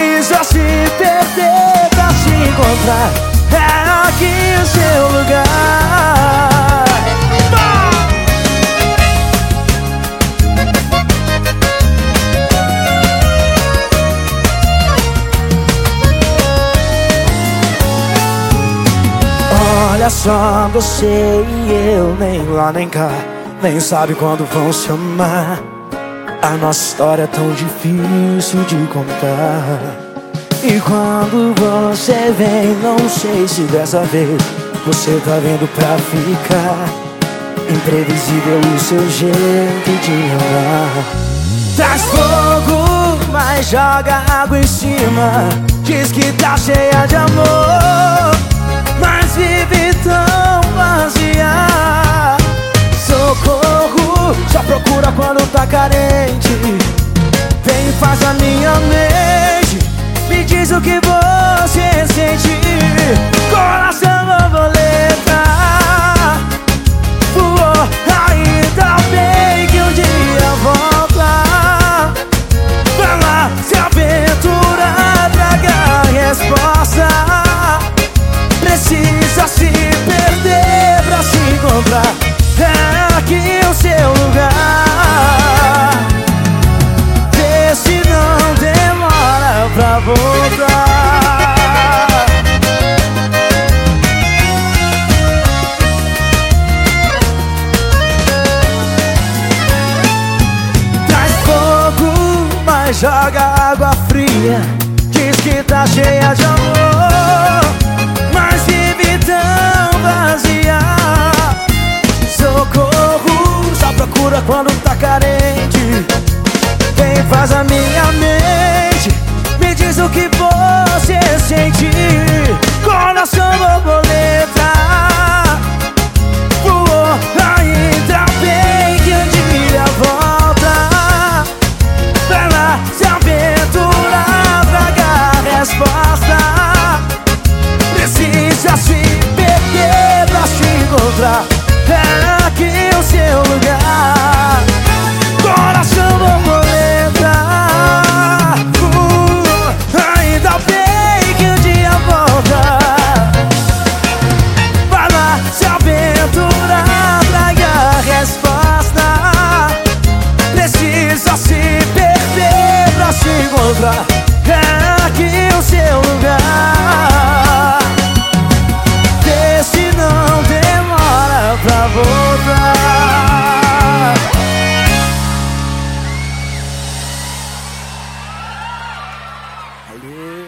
precisa se perder pra se encontrar. É aqui o seu lugar. Olha só você e eu, nem lá nem cá, nem sabe quando vão chamar. A nossa história é tão difícil de contar. E quando você vem, não sei se dessa vez você tá vindo pra ficar. Imprevisível o seu jeito de amar. Traz fogo, mas joga água em cima. Diz que tá cheia de amor, mas vive Vem, faz a minha mente. Me diz o que você sente. Pra voltar. Traz fogo, mas joga água fria. Diz que tá cheia de amor, mas vive tão vazia. Socorro, só procura quando tá carente. Vem, faz a minha mente. O que você sente. Hello.